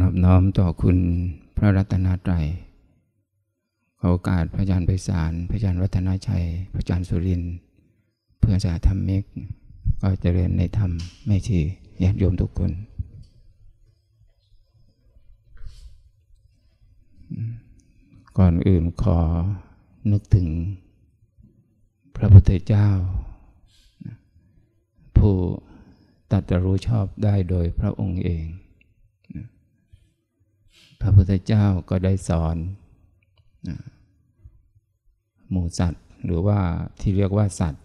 นอบน้อมต่อคุณพระรัตนตรัยขอโอกาสพระอาจารย์ไพศาล พระอาจารย์วัฒนาชัย พระอาจารย์สุรินทร์เพื่อสาธรรมิก ก็เจริญในธรรมไม่ชีญาติโยมทุกคน ก่อนอื่นขอนึกถึงพระพุทธเจ้า ผู้ตัดรู้ชอบได้โดยพระองค์เอง พระพุทธเจ้าก็ได้สอนหมู่สัตว์หรือว่าที่เรียกว่าสัตว์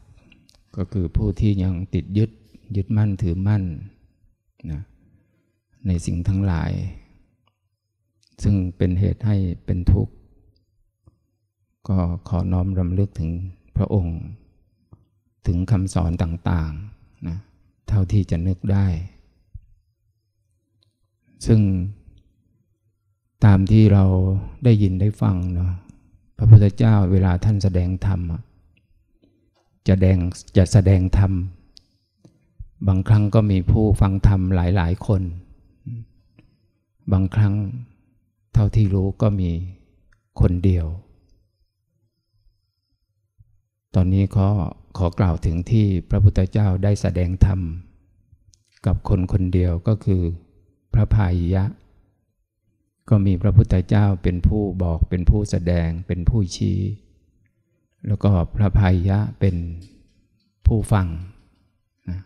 ก็คือผู้ที่ยังติดยึดยึดมั่นถือมั่นนะในสิ่งทั้งหลาย ซึ่งเป็นเหตุให้เป็นทุกข์ ก็ขอน้อมรำลึกถึงพระองค์ ถึงคำสอนต่างๆนะเท่าที่จะนึกได้ ซึ่ง ตามที่เราได้ยินได้ฟังเนาะพระพุทธเจ้าเวลาท่านแสดงธรรมจะแดงจะแสดงธรรม บางครั้งก็มีผู้ฟังธรรมหลายๆคน บางครั้งเท่าที่รู้ก็มีคนเดียว ตอนนี้ขอขอกล่าวถึงที่พระพุทธเจ้าได้แสดงธรรม กับคนคนเดียวก็คือพระพายยะ ก็มีพระพุทธเจ้าเป็นผู้บอกเป็นผู้แสดงเป็นผู้ชี้ แล้วก็พระภัยยะเป็นผู้ฟังนะ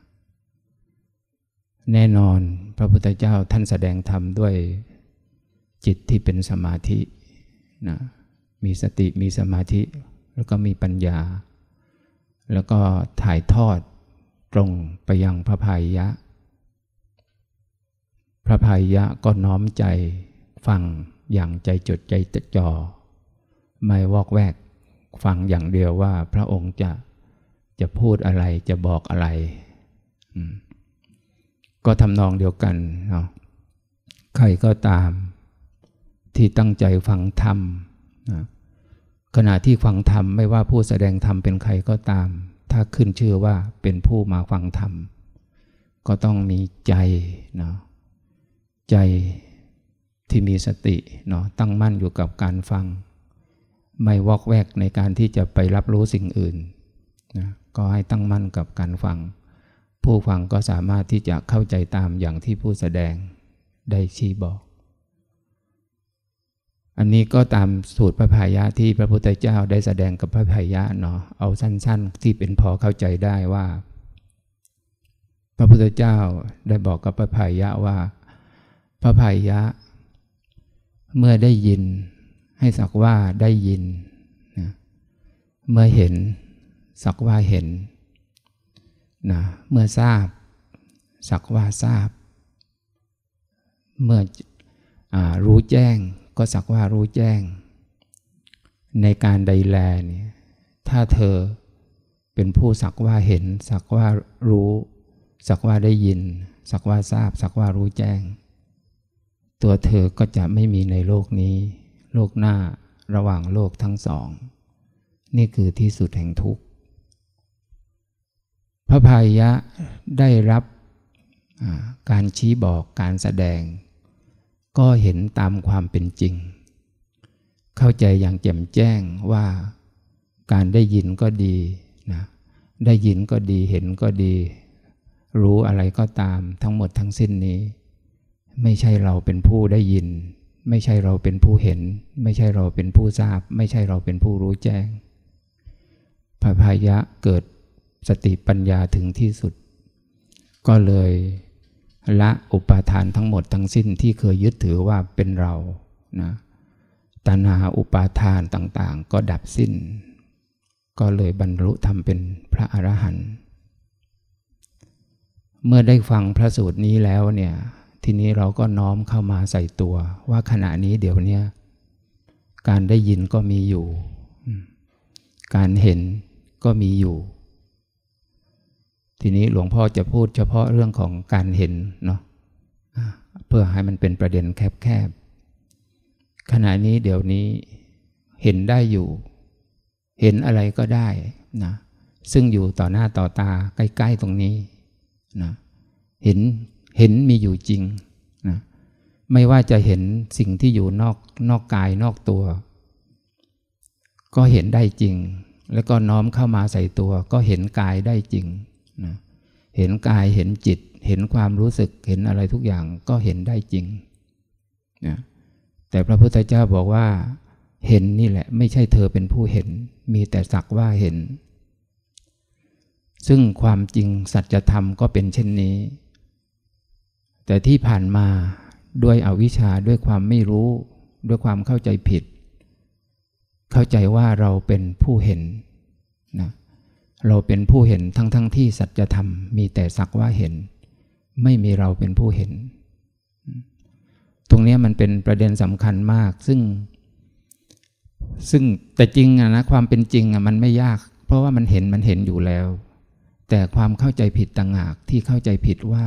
แน่นอนพระพุทธเจ้าท่านแสดงธรรมด้วยจิตที่เป็นสมาธินะมีสติมีสมาธิ แล้วก็มีปัญญา แล้วก็ถ่ายทอดตรงไปยังพระภัยยะ พระภัยยะก็น้อมใจ ฟังอย่างใจจดใจจ่อไม่วอกแวก ฟังอย่างเดียวว่าพระองค์จะจะพูดอะไรจะบอกอะไร ก็ทำนองเดียวกันเนาะใครก็ตามที่ตั้งใจฟังธรรมนะขณะที่ฟังธรรมไม่ว่าผู้แสดงธรรมเป็นใครก็ตาม ถ้าขึ้นชื่อว่าเป็นผู้มาฟังธรรม ก็ต้องมีใจเนาะใจ ที่มีสติเนาะตั้งมั่นอยู่กับการฟัง ไม่วอกแวกในการที่จะไปรับรู้สิ่งอื่นนะก็ให้ตั้งมั่นกับการฟัง ผู้ฟังก็สามารถที่จะเข้าใจตามอย่างที่ผู้แสดงได้ชี้บอก อันนี้ก็ตามสูตรพระพายะที่พระพุทธเจ้าได้แสดงกับพระพายะเนาะเอาสั้น ๆ ที่เป็นพอเข้าใจได้ว่า พระพุทธเจ้าได้บอกกับพระพายะว่า พระพายะ เมื่อได้ยิน ให้สักว่าได้ยินนะเมื่อเห็น สักว่าเห็นนะเมื่อทราบ สักว่าทราบ เมื่ออรู้แจ้ง ก็สักว่ารู้แจ้ง ในการใดแลเนี่ยถ้าเธอเป็นผู้สักว่าเห็น สักว่ารู้ สักว่าได้ยิน สักว่าทราบ สักว่ารู้แจ้ง ตัวเธอก็จะไม่มีในโลกนี้ โลกหน้าระหว่างโลกทั้งสอง นี่คือที่สุดแห่งทุกข์ พระพายะได้รับการชี้บอกการแสดง ก็เห็นตามความเป็นจริง เข้าใจอย่างแจ่มแจ้งว่าการได้ยินก็ดีนะได้ยินก็ดีเห็นก็ดี รู้อะไรก็ตามทั้งหมดทั้งสิ้นนี้ ไม่ใช่เราเป็นผู้ได้ยิน ไม่ใช่เราเป็นผู้เห็น ไม่ใช่เราเป็นผู้ทราบ ไม่ใช่เราเป็นผู้รู้แจ้งพระพายะเกิดสติปัญญาถึงที่สุด ก็เลยละอุปาทานทั้งหมดทั้งสิ้นที่เคยยึดถือว่าเป็นเรานะตัณหาอุปาทานต่างๆ ก็ดับสิ้น ก็เลยบรรลุธรรมเป็นพระอรหันต์เมื่อได้ฟังพระสูตรนี้แล้วเนี่ย ทีนี้เราก็น้อมเข้ามาใส่ตัว ว่าขณะนี้เดี๋ยวนี้การได้ยินก็มีอยู่ การเห็นก็มีอยู่ ทีนี้หลวงพ่อจะพูดเฉพาะเรื่องของการเห็นเนาะเพื่อให้มันเป็นประเด็นแคบๆขณะนี้เดี๋ยวนี้เห็นได้อยู่ เห็นอะไรก็ได้นะซึ่งอยู่ต่อหน้าต่อตาใกล้ ๆ ตรงนี้นะเห็น เห็นมีอยู่จริงนะไม่ว่าจะเห็นสิ่งที่อยู่นอกนอกกายนอกตัว ก็เห็นได้จริง แล้วก็น้อมเข้ามาใส่ตัว ก็เห็นกายได้จริงนะเห็นกายเห็นจิต เห็นความรู้สึกเห็นอะไรทุกอย่างก็เห็นได้จริงนะแต่พระพุทธเจ้าบอกว่า เห็นนี่แหละ ไม่ใช่เธอเป็นผู้เห็น มีแต่สักว่าเห็น ซึ่งความจริงสัจธรรมก็เป็นเช่นนี้ แต่ที่ผ่านมาด้วยอวิชชาด้วยความไม่รู้ ด้วยความเข้าใจผิด เข้าใจว่าเราเป็นผู้เห็นนะเราเป็นผู้เห็นทั้งทั้งที่สัจธรรมมีแต่สักว่าเห็น ไม่มีเราเป็นผู้เห็น ตรงนี้มันเป็นประเด็นสำคัญมาก ซึ่ง ซึ่งแต่จริงนะความเป็นจริงอะมันไม่ยาก เพราะว่ามันเห็นมันเห็นอยู่แล้ว แต่ความเข้าใจผิดต่างหากที่เข้าใจผิดว่า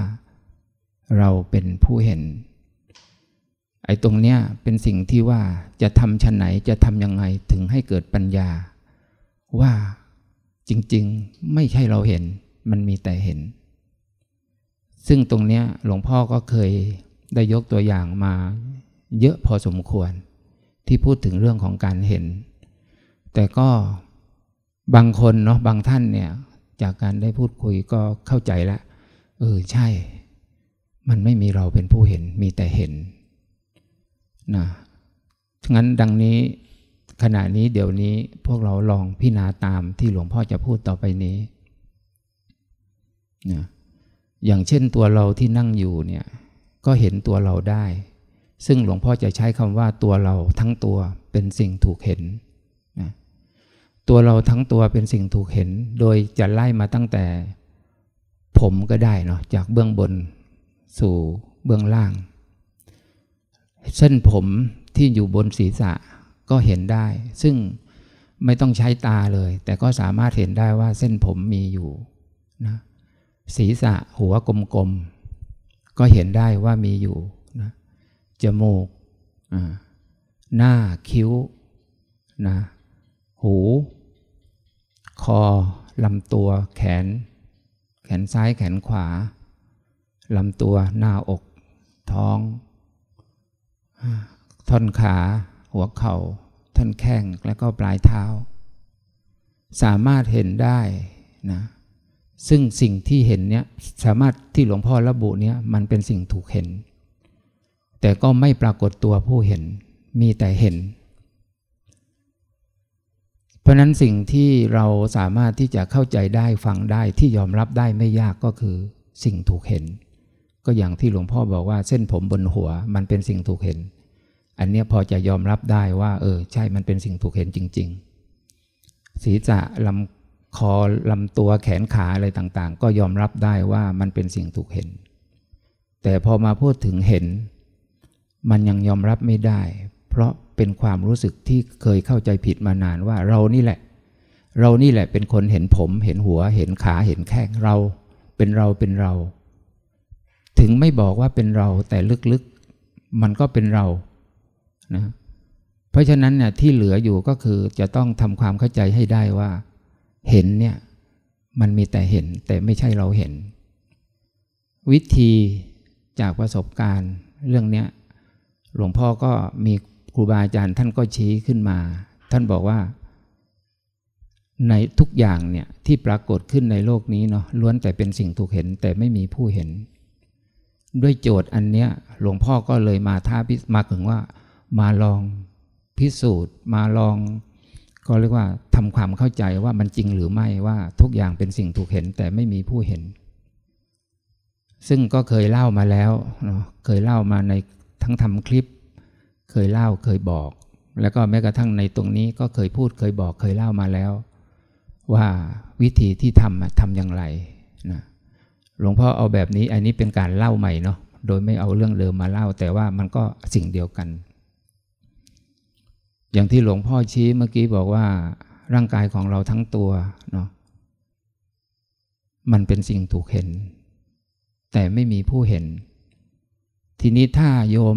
เราเป็นผู้เห็น ไอ้ตรงเนี้ยเป็นสิ่งที่ว่าจะทำชั้นไหนจะทำยังไงถึงให้เกิดปัญญา ว่าจริงๆไม่ใช่เราเห็นมันมีแต่เห็น ซึ่งตรงเนี้ยหลวงพ่อก็เคยได้ยกตัวอย่างมาเยอะพอสมควร ที่พูดถึงเรื่องของการเห็น แต่ก็บางคนเนาะบางท่านเนี่ยจากการได้พูดคุยก็เข้าใจแล้วเออใช่ มันไม่มีเราเป็นผู้เห็นมีแต่เห็นนะงั้นดังนี้ขณะนี้เดี๋ยวนี้พวกเราลองพิจารณาตามที่หลวงพ่อจะพูดต่อไปนี้นะอย่างเช่นตัวเราที่นั่งอยู่เนี่ยก็เห็นตัวเราได้ ซึ่งหลวงพ่อจะใช้คำว่าตัวเราทั้งตัวเป็นสิ่งถูกเห็นนะตัวเราทั้งตัวเป็นสิ่งถูกเห็น โดยจะไล่มาตั้งแต่ผมก็ได้เนาะจากเบื้องบน สู่เบื้องล่าง เส้นผมที่อยู่บนศีรษะก็เห็นได้ ซึ่งไม่ต้องใช้ตาเลย แต่ก็สามารถเห็นได้ว่าเส้นผมมีอยู่นะศีรษะหัวกลมๆ ก็เห็นได้ว่ามีอยู่นะจมูกหน้าคิ้วนะหู คอลำตัวแขน แขนซ้ายแขนขวา ลำตัวหน้าอก ท้อง ท่อนขา หัวเขา่า ท่อนแข้งและก็ปลายเท้า สามารถเห็นได้นะซึ่งสิ่งที่เห็นเนี้ยสามารถที่หลวงพ่อระบุเนี้ยมันเป็นสิ่งถูกเห็น แต่ก็ไม่ปรากฏตัวผู้เห็นมีแต่เห็น เพราะนั้นสิ่งที่เราสามารถที่จะเข้าใจได้ฟังได้ที่ยอมรับได้ไม่ยากก็คือสิ่งถูกเห็น ก็อย่างที่หลวงพ่อบอกว่าเส้นผมบนหัวมันเป็นสิ่งถูกเห็น อันนี้พอจะยอมรับได้ว่า เออ ใช่มันเป็นสิ่งถูกเห็นจริง ๆ ศีรษะลำคอลำตัวแขนขาอะไรต่างๆ ก็ยอมรับได้ว่ามันเป็นสิ่งถูกเห็น แต่พอมาพูดถึงเห็น มันยังยอมรับไม่ได้ เพราะเป็นความรู้สึกที่เคยเข้าใจผิดมานานว่าเรานี่แหละ เรานี่แหละเป็นคนเห็นผม เห็นหัว เห็นขาเห็นแข้งเรา เป็นเราเป็นเรา ถึงไม่บอกว่าเป็นเราแต่ลึกๆมันก็เป็นเรานะเพราะฉะนั้นเนี่ยที่เหลืออยู่ก็คือจะต้องทำความเข้าใจให้ได้ว่า เห็นเนี่ยมันมีแต่เห็นแต่ไม่ใช่เราเห็น วิธีจากประสบการณ์เรื่องนี้หลวงพ่อก็มีครูบาอาจารย์ท่านก็ชี้ขึ้นมา ท่านบอกว่า ในทุกอย่างเนี่ยที่ปรากฏขึ้นในโลกนี้เนาะล้วนแต่เป็นสิ่งถูกเห็นแต่ไม่มีผู้เห็น ด้วยโจทย์อันเนี้ยหลวงพ่อก็เลยมาท้าพิมาถึงว่า มาลองพิสูจน์ มาลอง ก็เรียกว่าทำความเข้าใจว่ามันจริงหรือไม่ว่าทุกอย่างเป็นสิ่งถูกเห็นแต่ไม่มีผู้เห็น ซึ่งก็เคยเล่ามาแล้วเนาะเคยเล่ามาในทั้งทำคลิป เคยเล่าเคยบอก แล้วก็แม้กระทั่งในตรงนี้ก็เคยพูดเคยบอกเคยเล่ามาแล้ว ว่าวิธีที่ทำทำอย่างไร หลวงพ่อเอาแบบนี้อันนี้เป็นการเล่าใหม่เนาะโดยไม่เอาเรื่องเดิมมาเล่า แต่ว่ามันก็สิ่งเดียวกัน อย่างที่หลวงพ่อชี้เมื่อกี้บอกว่า ร่างกายของเราทั้งตัวเนาะมันเป็นสิ่งถูกเห็น แต่ไม่มีผู้เห็น ทีนี้ถ้าโยม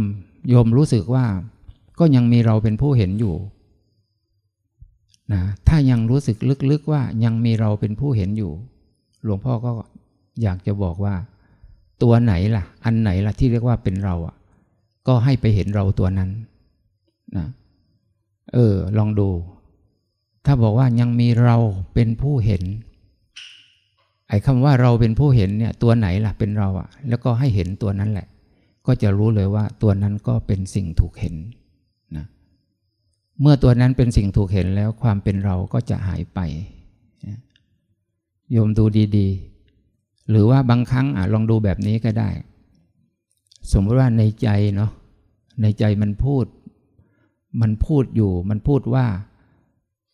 โยมรู้สึกว่า ก็ยังมีเราเป็นผู้เห็นอยู่นะถ้ายังรู้สึกลึกๆว่ายังมีเราเป็นผู้เห็นอยู่ หลวงพ่อก็ อยากจะบอกว่า ตัวไหนล่ะ อันไหนล่ะที่เรียกว่าเป็นเราอะ ก็ให้ไปเห็นเราตัวนั้นนะเออ ลองดู ถ้าบอกว่ายังมีเราเป็นผู้เห็น ไอ้คำว่าเราเป็นผู้เห็นเนี่ย ตัวไหนล่ะเป็นเราอะ แล้วก็ให้เห็นตัวนั้นแหละ ก็จะรู้เลยว่าตัวนั้นก็เป็นสิ่งถูกเห็นนะเมื่อตัวนั้นเป็นสิ่งถูกเห็นแล้วความเป็นเราก็จะหายไปโยมดูดี ๆ หรือว่าบางครั้งอลองดูแบบนี้ก็ได้ สมมติว่าในใจเนาะในใจมันพูด มันพูดอยู่ มันพูดว่า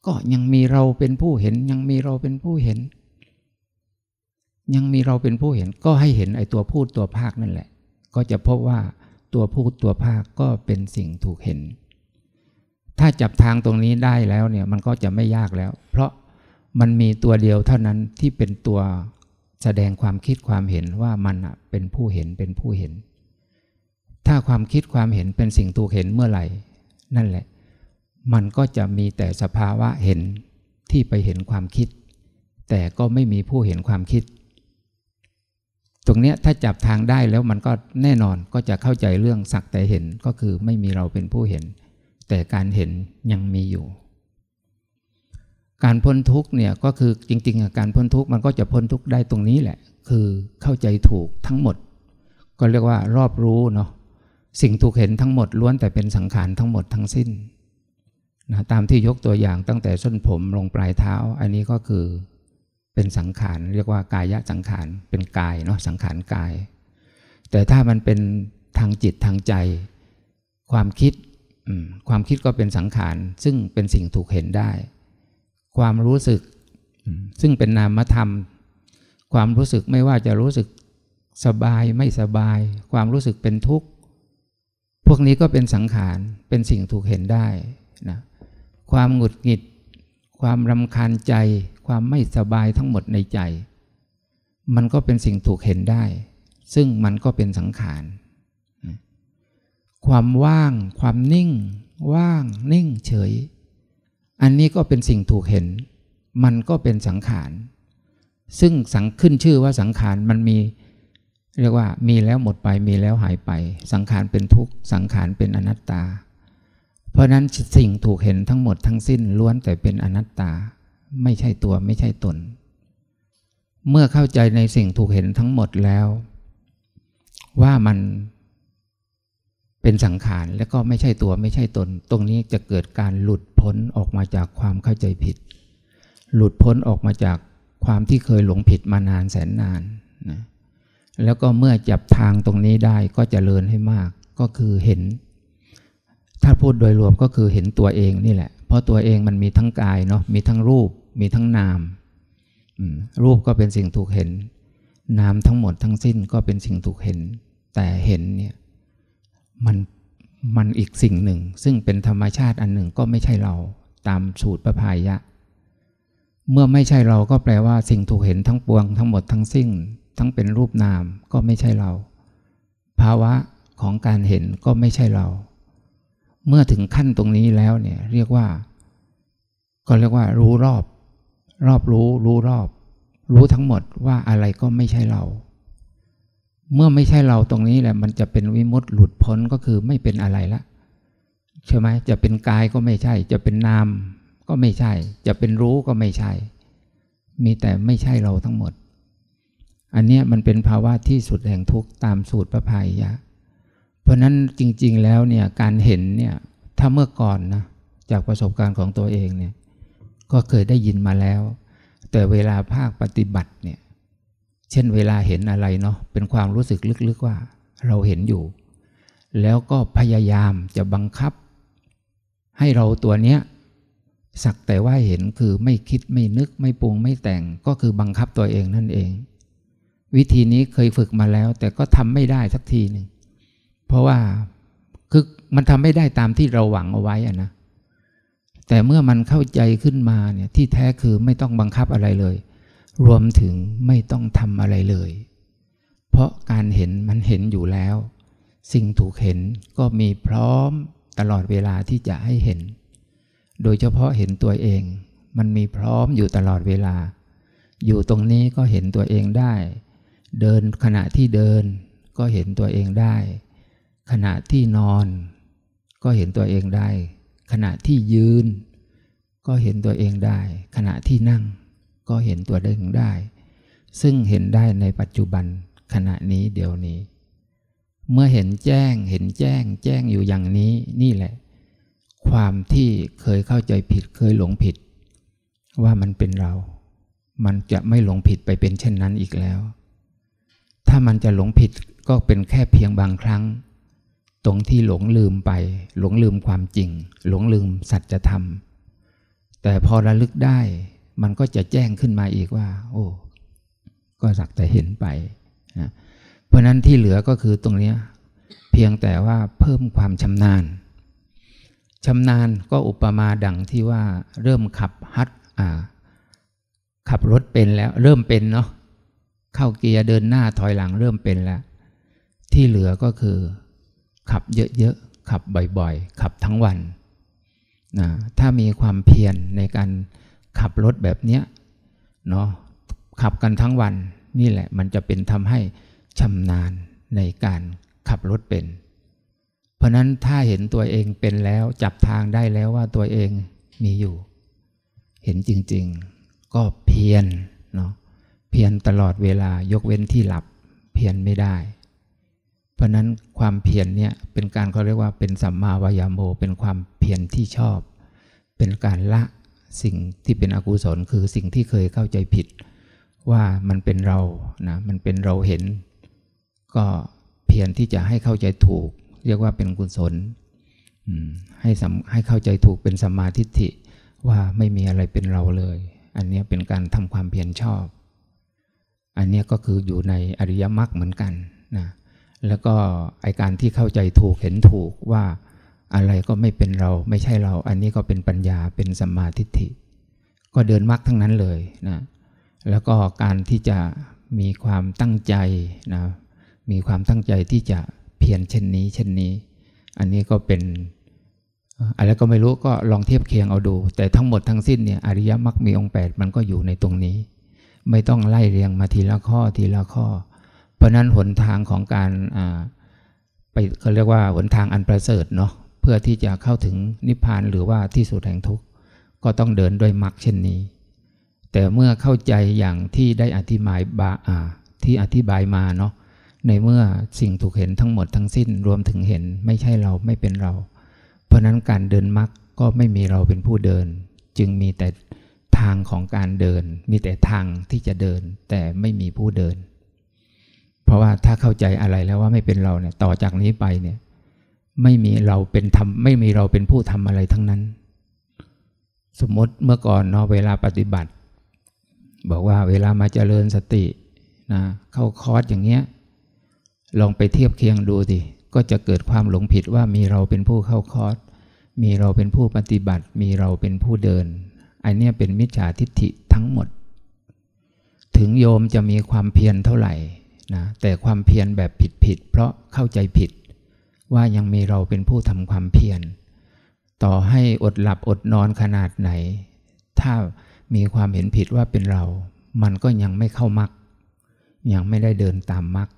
ก็ยังมีเราเป็นผู้เห็น ยังมีเราเป็นผู้เห็น ยังมีเราเป็นผู้เห็น ก็ให้เห็นไอ้ตัวพูดตัวภาคนั่นแหละ ก็จะพบว่าตัวพูดตัวภาคก็เป็นสิ่งถูกเห็น ถ้าจับทางตรงนี้ได้แล้วเนี่ยมันก็จะไม่ยากแล้ว เพราะมันมีตัวเดียวเท่านั้นที่เป็นตัว แสดงความคิดความเห็นว่ามันเป็นผู้เห็นเป็นผู้เห็น ถ้าความคิดความเห็นเป็นสิ่งถูกเห็นเมื่อไหร่ นั่นแหละ มันก็จะมีแต่สภาวะเห็นที่ไปเห็นความคิด แต่ก็ไม่มีผู้เห็นความคิด ตรงนี้ถ้าจับทางได้แล้วมันก็แน่นอนก็จะเข้าใจเรื่องสักแต่เห็นก็คือไม่มีเราเป็นผู้เห็น แต่การเห็นยังมีอยู่ การพ้นทุกเนี่ยก็คือจริงๆการพ้นทุกมันก็จะพ้นทุกได้ตรงนี้แหละ คือเข้าใจถูกทั้งหมด ก็เรียกว่ารอบรู้เนาะสิ่งถูกเห็นทั้งหมดล้วนแต่เป็นสังขารทั้งหมดทั้งสิ้นนะตามที่ยกตัวอย่างตั้งแต่ส้นผมลงปลายเท้า อันนี้ก็คือเป็นสังขารเรียกว่ากายะสังขารเป็นกายเนาะสังขารกาย แต่ถ้ามันเป็นทางจิตทางใจ ความคิดความคิดก็เป็นสังขารซึ่งเป็นสิ่งถูกเห็นได้ ความรู้สึก ซึ่งเป็นนามธรรม ความรู้สึกไม่ว่าจะรู้สึกสบายไม่สบาย ความรู้สึกเป็นทุกข์ พวกนี้ก็เป็นสังขารเป็นสิ่งถูกเห็นได้นะความหงุดหงิด ความรำคาญใจ ความไม่สบายทั้งหมดในใจ มันก็เป็นสิ่งถูกเห็นได้ ซึ่งมันก็เป็นสังขารความว่าง ความนิ่ง ว่าง นิ่งเฉย อันนี้ก็เป็นสิ่งถูกเห็น มันก็เป็นสังขาร ซึ่งสังขึ้นชื่อว่าสังขารมันมี เรียกว่ามีแล้วหมดไปมีแล้วหายไป สังขารเป็นทุกข์สังขารเป็นอนัตตา เพราะนั้นสิ่งถูกเห็นทั้งหมดทั้งสิ้นล้วนแต่เป็นอนัตตา ไม่ใช่ตัวไม่ใช่ตน เมื่อเข้าใจในสิ่งถูกเห็นทั้งหมดแล้ว ว่ามัน เป็นสังขารและก็ไม่ใช่ตัวไม่ใช่ตน ตรงนี้จะเกิดการหลุดพ้นออกมาจากความเข้าใจผิด หลุดพ้นออกมาจากความที่เคยหลงผิดมานานแสนนานนะแล้วก็เมื่อจับทางตรงนี้ได้ก็จเจริญให้มากก็คือเห็น ถ้าพูดโดยรวมก็คือเห็นตัวเองนี่แหละ เพราะตัวเองมันมีทั้งกายเนาะมีทั้งรูป มีทั้งนามรูปก็เป็นสิ่งถูกเห็น นามทั้งหมดทั้งสิ้นก็เป็นสิ่งถูกเห็น แต่เห็นเนี่ย มันมันอีกสิ่งหนึ่ง ซึ่งเป็นธรรมชาติอันหนึ่งก็ไม่ใช่เราตามสูตรประพายะ เมื่อไม่ใช่เราก็แปลว่าสิ่งถูกเห็นทั้งปวงทั้งหมดทั้งสิ้น ทั้งเป็นรูปนามก็ไม่ใช่เรา ภาวะของการเห็นก็ไม่ใช่เรา เมื่อถึงขั้นตรงนี้แล้วเนี่ยเรียกว่า ก็เรียกว่า รู้รอบ รอบรู้ รู้รอบ รู้ทั้งหมดว่าอะไรก็ไม่ใช่เรา เมื่อไม่ใช่เราตรงนี้แหละ มันจะเป็นวิมุตต์หลุดพ้นก็คือไม่เป็นอะไรละใช่ไหมจะเป็นกายก็ไม่ใช่ จะเป็นนามก็ไม่ใช่ จะเป็นรู้ก็ไม่ใช่ มีแต่ไม่ใช่เราทั้งหมด อันนี้มันเป็นภาวะที่สุดแห่งทุกข์ตามสูตรพระพายะ เพราะนั้นจริง ๆ แล้วเนี่ยการเห็นเนี่ยถ้าเมื่อก่อนนะจากประสบการณ์ของตัวเองเนี่ยก็เคยได้ยินมาแล้ว แต่เวลาภาคปฏิบัติเนี่ย เช่นเวลาเห็นอะไรเนาะเป็นความรู้สึกลึกๆว่าเราเห็นอยู่ แล้วก็พยายามจะบังคับ ให้เราตัวเนี้ยสักแต่ว่าเห็นคือไม่คิดไม่นึกไม่ปรุงไม่แต่งก็คือบังคับตัวเองนั่นเอง วิธีนี้เคยฝึกมาแล้ว แต่ก็ทำไม่ได้สักทีหนึ่งเพราะว่าคือมันทำไม่ได้ตามที่เราหวังเอาไว้อะนะแต่เมื่อมันเข้าใจขึ้นมาเนี่ยที่แท้คือไม่ต้องบังคับอะไรเลย รวมถึงไม่ต้องทำอะไรเลย เพราะการเห็นมันเห็นอยู่แล้ว สิ่งถูกเห็นก็มีพร้อมตลอดเวลาที่จะให้เห็น โดยเฉพาะเห็นตัวเอง มันมีพร้อมอยู่ตลอดเวลา อยู่ตรงนี้ก็เห็นตัวเองได้ เดินขณะที่เดินก็เห็นตัวเองได้ ขณะที่นอน ก็เห็นตัวเองได้ ขณะที่ยืน ก็เห็นตัวเองได้ ขณะที่นั่ง ก็เห็นตัวเองได้ ซึ่งเห็นได้ในปัจจุบันขณะนี้เดี๋ยวนี้ เมื่อเห็นแจ้งเห็นแจ้ง แจ้งอยู่อย่างนี้นี่แหละ ความที่เคยเข้าใจผิดเคยหลงผิด ว่ามันเป็นเรา มันจะไม่หลงผิดไปเป็นเช่นนั้นอีกแล้ว ถ้ามันจะหลงผิดก็เป็นแค่เพียงบางครั้ง ตรงที่หลงลืมไป หลงลืมความจริง หลงลืมสัจธรรมแต่พอระลึกได้ มันก็จะแจ้งขึ้นมาอีกว่า โอ้ ก็สักแต่เห็นไปนะเพราะนั้นที่เหลือก็คือตรงนี้เพียงแต่ว่าเพิ่มความชำนาญชำนาญก็อุปมาดังที่ว่าเริ่มขับฮัดขับรถเป็นแล้ว เริ่มเป็นเนาะเข้าเกียร์เดินหน้าถอยหลังเริ่มเป็นแล้ว ที่เหลือก็คือ ขับเยอะๆ ขับบ่อยๆ ขับทั้งวันนะถ้ามีความเพียรในการ ขับรถแบบเนี้ยเนาะขับกันทั้งวันนี่แหละมันจะเป็นทำให้ชำนาญในการขับรถเป็น เพราะนั้นถ้าเห็นตัวเองเป็นแล้วจับทางได้แล้วว่าตัวเองมีอยู่ เห็นจริง ๆ ก็เพียรเนาะเพียรตลอดเวลายกเว้นที่หลับเพียรไม่ได้ เพราะนั้นความเพียรเนี่ยเป็นการเขาเรียกว่าเป็นสัมมาวายาโมเป็นความเพียรที่ชอบ เป็นการละ สิ่งที่เป็นอกุศลคือสิ่งที่เคยเข้าใจผิด ว่ามันเป็นเรานะมันเป็นเราเห็น ก็เพียรที่จะให้เข้าใจถูก เรียกว่าเป็นกุศลให้ให้เข้าใจถูกเป็นสัมมาทิฏฐิว่าไม่มีอะไรเป็นเราเลย อันนี้เป็นการทำความเพียรชอบ อันนี้ก็คืออยู่ในอริยมรรคเหมือนกันนะแล้วก็ไอการที่เข้าใจถูกเห็นถูกว่า อะไรก็ไม่เป็นเราไม่ใช่เรา อันนี้ก็เป็นปัญญาเป็นสัมมาทิฏฐิ ก็เดินมรรคทั้งนั้นเลยนะแล้วก็การที่จะมีความตั้งใจนะมีความตั้งใจที่จะเพียรเช่นนี้เช่นนี้ อันนี้ก็เป็นอะไรก็ไม่รู้ก็ลองเทียบเคียงเอาดู แต่ทั้งหมดทั้งสิ้นเนี่ยอริยมรรคมีองค์ 8 มันก็อยู่ในตรงนี้ ไม่ต้องไล่เรียงมาทีละข้อทีละข้อ เพราะนั้นหนทางของการไปเขาเรียกว่าหนทางอันประเสริฐเนาะ พื่อที่จะเข้าถึงนิพพานหรือว่าที่สุดแห่งทุกข์ก็ต้องเดินด้วยมรรคเช่นนี้ แต่เมื่อเข้าใจอย่างที่ได้อธิบายบาอาที่อธิบายมาเนาะในเมื่อสิ่งถูกเห็นทั้งหมดทั้งสิ้นรวมถึงเห็นไม่ใช่เราไม่เป็นเรา เพราะนั้นการเดินมรรคก็ไม่มีเราเป็นผู้เดิน จึงมีแต่ทางของการเดิน มีแต่ทางที่จะเดิน แต่ไม่มีผู้เดิน เพราะว่าถ้าเข้าใจอะไรแล้วว่าไม่เป็นเราเนี่ยต่อจากนี้ไปเนี่ย ไม่มีเราเป็นทำไม่มีเราเป็นผู้ทำอะไรทั้งนั้น สมมติเมื่อก่อนเนาะเวลาปฏิบัติ บอกว่าเวลามาเจริญสตินะเข้าคอร์สอย่างเงี้ยลองไปเทียบเคียงดูดิก็จะเกิดความหลงผิดว่ามีเราเป็นผู้เข้าคอร์สมีเราเป็นผู้ปฏิบัติ มีเราเป็นผู้เดิน อันนี้เป็นมิจฉาทิฏฐิทั้งหมด ถึงโยมจะมีความเพียรเท่าไหร่นะแต่ความเพียรแบบผิดผิดเพราะเข้าใจผิด ว่ายังมีเราเป็นผู้ทำความเพียร ต่อให้อดหลับอดนอนขนาดไหน ถ้ามีความเห็นผิดว่าเป็นเรา มันก็ยังไม่เข้ามัก ยังไม่ได้เดินตามมัก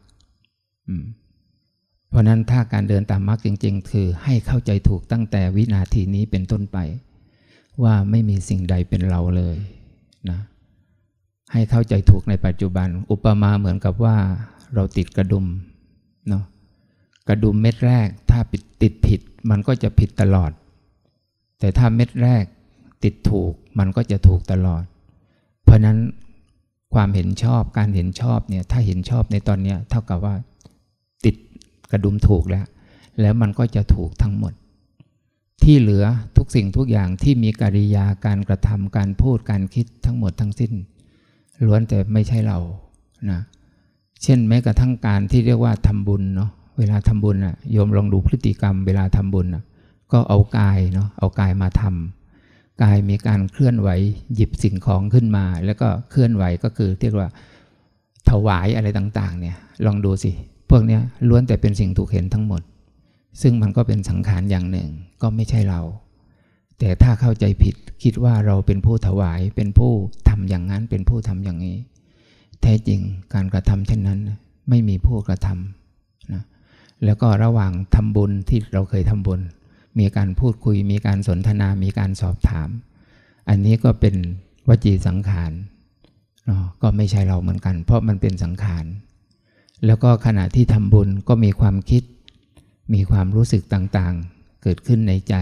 เพราะนั้นถ้าการเดินตามมักจริง ๆ คือให้เข้าใจถูกตั้งแต่วินาทีนี้เป็นต้นไป ว่าไม่มีสิ่งใดเป็นเราเลยนะให้เข้าใจถูกในปัจจุบัน อุปมาเหมือนกับว่าเราติดกระดุมเนาะ กระดุมเม็ดแรกถ้าติดผิดมันก็จะผิดตลอด แต่ถ้าเม็ดแรกติดถูกมันก็จะถูกตลอด เพราะนั้นความเห็นชอบการเห็นชอบเนี่ยถ้าเห็นชอบในตอนนี้เท่ากับว่า ติดกระดุมถูกแล้ว แล้วมันก็จะถูกทั้งหมด ที่เหลือทุกสิ่งทุกอย่างที่มีกิริยาการกระทำการพูดการคิดทั้งหมดทั้งสิ้น ล้วนแต่ไม่ใช่เรานะเช่นแม้กระทั่งการที่เรียกว่าทำบุญเนาะ เวลาทำบุญอะโยมลองดูพฤติกรรม เวลาทำบุญอะก็เอากายเนาะเอากายมาทำกายมีการเคลื่อนไหวหยิบสิ่งของขึ้นมา แล้วก็เคลื่อนไหวก็คือเรียกว่าถวายอะไรต่างๆเนี่ยลองดูสิพวกนี้ล้วนแต่เป็นสิ่งถูกเห็นทั้งหมด ซึ่งมันก็เป็นสังขารอย่างหนึ่งก็ไม่ใช่เรา แต่ถ้าเข้าใจผิดคิดว่าเราเป็นผู้ถวายเป็นผู้ทำอย่างนั้นเป็นผู้ทำอย่างนี้ แท้จริงการกระทำเช่นนั้นไม่มีผู้กระทำ แล้วก็ระหว่างทำบุญที่เราเคยทำบุญ มีการพูดคุย มีการสนทนา มีการสอบถาม อันนี้ก็เป็นวจีสังขารก็ไม่ใช่เราเหมือนกัน เพราะมันเป็นสังขาร แล้วก็ขณะที่ทำบุญก็มีความคิด มีความรู้สึกต่างๆ เกิดขึ้นในใจ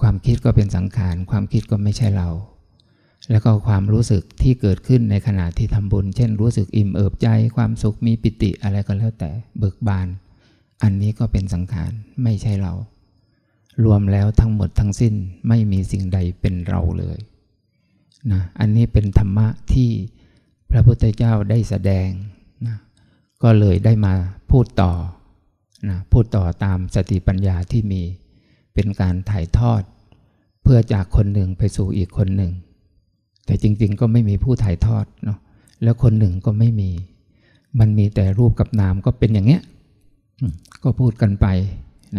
ความคิดก็เป็นสังขาร ความคิดก็ไม่ใช่เรา แล้วก็ความรู้สึกที่เกิดขึ้นในขณะที่ทำบุญ เช่น รู้สึกอิ่มเอิบใจ ความสุขมีปิติอะไรก็แล้วแต่เบิกบาน อันนี้ก็เป็นสังขารไม่ใช่เรา รวมแล้วทั้งหมดทั้งสิ้นไม่มีสิ่งใดเป็นเราเลยนะอันนี้เป็นธรรมะที่พระพุทธเจ้าได้แสดงนะก็เลยได้มาพูดต่อนะพูดต่อตามสติปัญญาที่มีเป็นการถ่ายทอด เพื่อจากคนหนึ่งไปสู่อีกคนหนึ่ง แต่จริงๆก็ไม่มีผู้ถ่ายทอดเนาะแล้วคนหนึ่งก็ไม่มี มันมีแต่รูปกับนามก็เป็นอย่างเงี้ย ก็พูดกันไป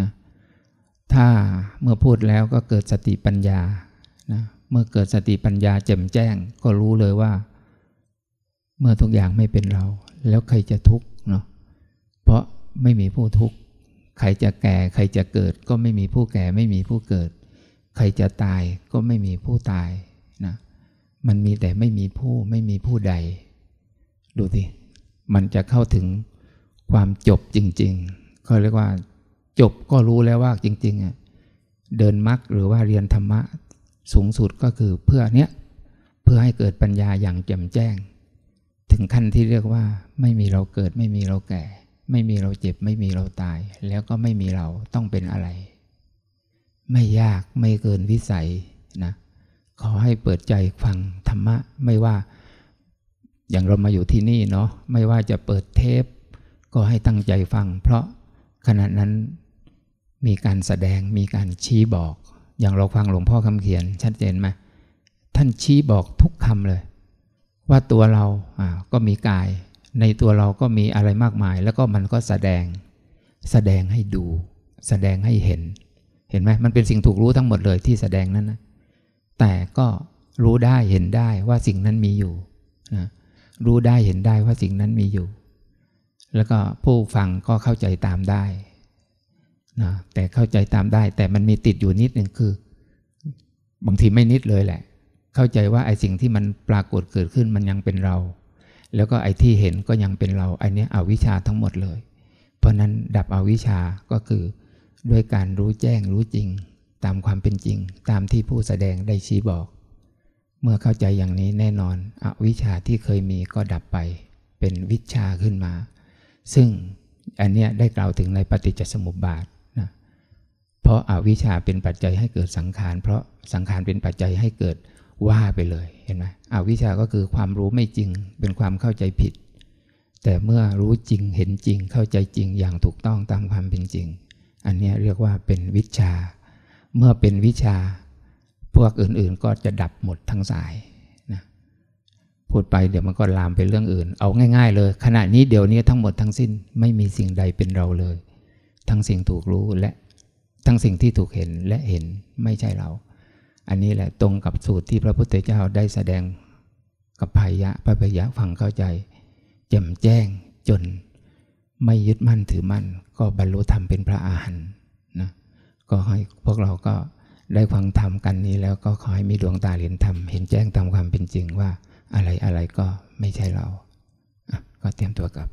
นะถ้าเมื่อพูดแล้วก็เกิดสติปัญญานะเมื่อเกิดสติปัญญาแจ่มแจ้ง ก็รู้เลยว่า เมื่อทุกอย่างไม่เป็นเรา แล้วใครจะทุกข์เนาะเพราะไม่มีผู้ทุกข์ใครจะแก่ ใครจะเกิด ก็ไม่มีผู้แก่ ไม่มีผู้เกิด ใครจะตายก็ไม่มีผู้ตายนะมันมีแต่ไม่มีผู้ไม่มีผู้ใด ดูสิมันจะเข้าถึง ความจบจริงๆเขาเรียกว่า จบก็รู้แล้วว่าจริงๆอะเดินมรรคหรือว่าเรียนธรรมะสูงสุดก็คือเพื่อเนี้ยเพื่อให้เกิดปัญญาอย่างแจ่มแจ้ง ถึงขั้นที่เรียกว่าไม่มีเราเกิดไม่มีเราแก่ ไม่มีเราเจ็บ ไม่มีเราตาย แล้วก็ไม่มีเราต้องเป็นอะไร ไม่ยากไม่เกินวิสัยนะขอให้เปิดใจฟังธรรมะ ไม่ว่าอย่างเรามาอยู่ที่นี่เนาะไม่ว่าจะเปิดเทป ก็ให้ตั้งใจฟัง เพราะขณะนั้นมีการแสดงมีการชี้บอก อย่างเราฟังหลวงพ่อคำเขียนชัดเจนไหมท่านชี้บอกทุกคำเลย ว่าตัวเราก็มีกาย ในตัวเราก็มีอะไรมากมาย แล้วก็มันก็แสดง แสดงให้ดู แสดงให้เห็น เห็นไหมมันเป็นสิ่งถูกรู้ทั้งหมดเลยที่แสดงนั้นนะแต่ก็รู้ได้เห็นได้ว่าสิ่งนั้นมีอยู่นะรู้ได้เห็นได้ว่าสิ่งนั้นมีอยู่ แล้วก็ผู้ฟังก็เข้าใจตามได้นะแต่เข้าใจตามได้ แต่มันมีติดอยู่นิดหนึ่งคือ บางทีไม่นิดเลยแหละ เข้าใจว่าไอ้สิ่งที่มันปรากฏเกิดขึ้นมันยังเป็นเรา แล้วก็ไอ้ที่เห็นก็ยังเป็นเราไอ้นี้อวิชชาทั้งหมดเลย เพราะนั้นดับอวิชชาก็คือด้วยการรู้แจ้งรู้จริง ตามความเป็นจริง ตามที่ผู้แสดงได้ชี้บอก เมื่อเข้าใจอย่างนี้แน่นอน อวิชชาที่เคยมีก็ดับไป เป็นวิชาขึ้นมา ซึ่งอันเนี้ยได้กล่าวถึงในปฏิจจสมุปบาทนะเพราะอาวิชชาเป็นปัจจัยให้เกิดสังขาร เพราะสังขารเป็นปัจจัยให้เกิดว่าไปเลยเห็นไหมอวิชชาก็คือความรู้ไม่จริงเป็นความเข้าใจผิด แต่เมื่อรู้จริงเห็นจริงเข้าใจจริงอย่างถูกต้องตามความเป็นจริง อันนี้เรียกว่าเป็นวิชา เมื่อเป็นวิชา พวกอื่นๆก็จะดับหมดทั้งสาย พูดไปเดี๋ยวมันก็ลามไปเรื่องอื่น เอาง่าย ๆ เลย ขณะนี้เดี๋ยวนี้ทั้งหมดทั้งสิ้นไม่มีสิ่งใดเป็นเราเลย ทั้งสิ่งถูกรู้และทั้งสิ่งที่ถูกเห็นและเห็นไม่ใช่เรา อันนี้แหละตรงกับสูตรที่พระพุทธเจ้าได้แสดงกับพายะพระพยะฟังเข้าใจแจ่มแจ้งจน ไม่ยึดมั่นถือมั่น ก็บรรลุธรรมเป็นพระอาหารนะก็ให้พวกเราก็ได้ฟังธรรมกันนี้แล้วก็ขอให้มีดวงตาเห็นธรรมเห็นแจ้งตามความเป็นจริงว่า อะไรอะไรก็ไม่ใช่เรา ก็เตรียมตัวกลับ